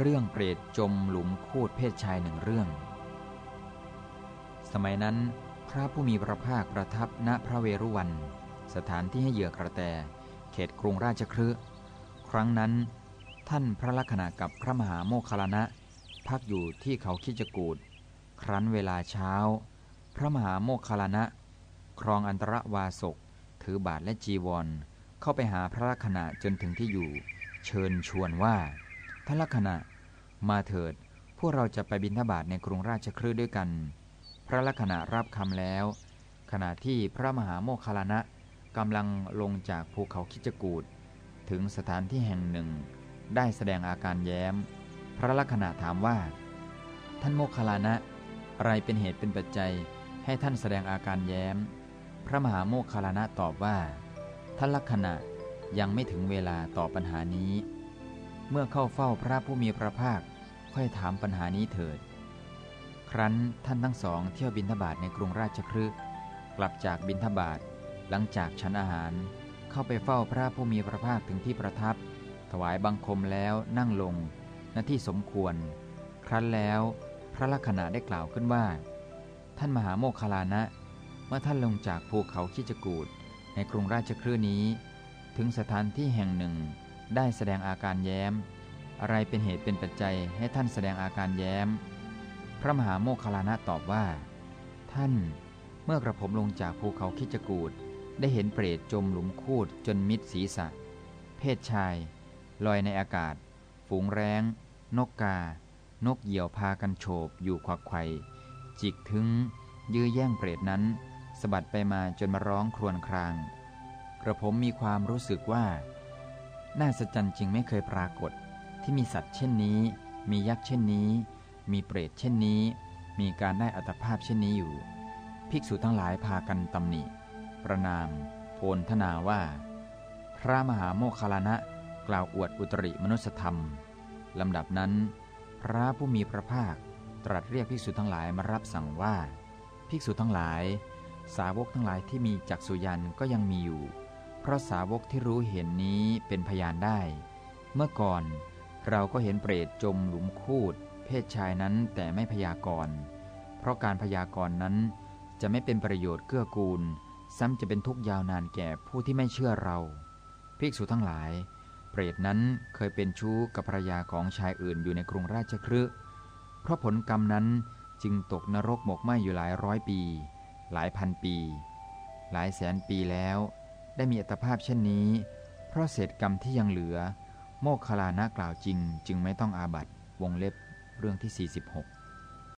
เรื่องเปรตจมหลุมคูดเพศชายหนึ่งเรื่อง สมัยนั้น พระผู้มีพระภาคประทับณพระเวรุวัน สถานที่ให้เหยื่อกระแต เขตกรุงราชครืครั้งนั้น ท่านพระลักษณะกับพระมหาโมคคลานะ พักอยู่ที่เขาคิจกูดครั้นเวลาเช้า พระมหาโมคคลานะ ครองอันตรวาสก ถือบาทและจีวร เข้าไปหาพระลักษณะจนถึงที่อยู่ เชิญชวนว่า ท่านลักษณะ มาเถิด พวกเราจะไปบิณฑบาตในกรุงราชครืด้วยกัน พระลักษณะรับคำแล้ว ขณะที่พระมหาโมคคลานะกำลังลงจากภูเขาคิจกูดถึงสถานที่แห่งหนึ่ง ได้แสดงอาการแย้ม พระลักษณะถามว่า ท่านโมคคลานะ อะไรเป็นเหตุเป็นปัจจัยให้ท่านแสดงอาการแย้ม พระมหาโมคคลานะตอบว่า ท่านลักษณะยังไม่ถึงเวลาตอบปัญหานี้ เมื่อเข้าเฝ้าพระผู้มีพระภาค ค่อยถามปัญหานี้เถิด ครั้นท่านทั้งสองเที่ยวบินทบาทในกรุงราชครึกลับจากบินทบาทหลังจากฉันอาหาร เข้าไปเฝ้าพระผู้มีพระภาคถึงที่ประทับ ถวายบังคมแล้วนั่งลงณที่สมควร ครั้นแล้วพระลักษณะได้กล่าวขึ้นว่า ท่านมหาโมคคลานะ เมื่อท่านลงจากภูเขาคิจกูดในกรุงราชครืนี้ ถึงสถานที่แห่งหนึ่ง ได้แสดงอาการแย้ม อะไรเป็นเหตุเป็นปัจจัยให้ท่านแสดงอาการแย้ม พระมหาโมคคลานะตอบว่า ท่านเมื่อกระผมลงจากภูเขาคิจกูดได้เห็นเปรตจมหลุมคูดจนมิดศีรษะ เพศชาย ลอยในอากาศ ฝูงแร้ง นกกา นกเหยี่ยวพากันโฉบอยู่ควักไข่จิกถึง ยื้อแย่งเปรตนั้นสะบัดไปมาจนมาร้องครวญคราง กระผมมีความรู้สึกว่า น่าสจันจริงไม่เคยปรากฏ ที่มีสัตว์เช่นนี้ มียักษ์เช่นนี้ มีเปรตเช่นนี้ มีการได้อัตภาพเช่นนี้อยู่ ภิกษุทั้งหลายพากันตำหนิ ประนาม โพลธนาว่า พระมหาโมคคลานะกล่าวอวดอุตริมนุสธรรมลำดับนั้น พระผู้มีพระภาคตรัสเรียกภิกษุทั้งหลายมารับสั่งว่า ภิกษุทั้งหลาย สาวกทั้งหลายที่มีจักสุยันก็ยังมีอยู่ พราะสาวกที่รู้เห็นนี้เป็นพยานได้ เมื่อก่อนเราก็เห็นเปรตจมหลุมคูด เพศชายนั้นแต่ไม่พยากรณ์เพราะการพยากรณ์นั้นจะไม่เป็นประโยชน์เกื้อกูล ซ้ำจะเป็นทุกยาวนานแก่ผู้ที่ไม่เชื่อเรา ภิกษุทั้งหลาย เปรตนั้นเคยเป็นชู้กับภรรยาของชายอื่นอยู่ในกรุงราชครืเพราะผลกรรมนั้นจึงตกนรกหมกไหมอยู่หลายร้อยปี หลายพันปี หลายแสนปีแล้ว ได้มีอัตภาพเช่นนี้ เพราะเศษกรรมที่ยังเหลือ โมกขลานะกล่าวจริง จึงไม่ต้องอาบัตวงเล็บเรื่องที่ 46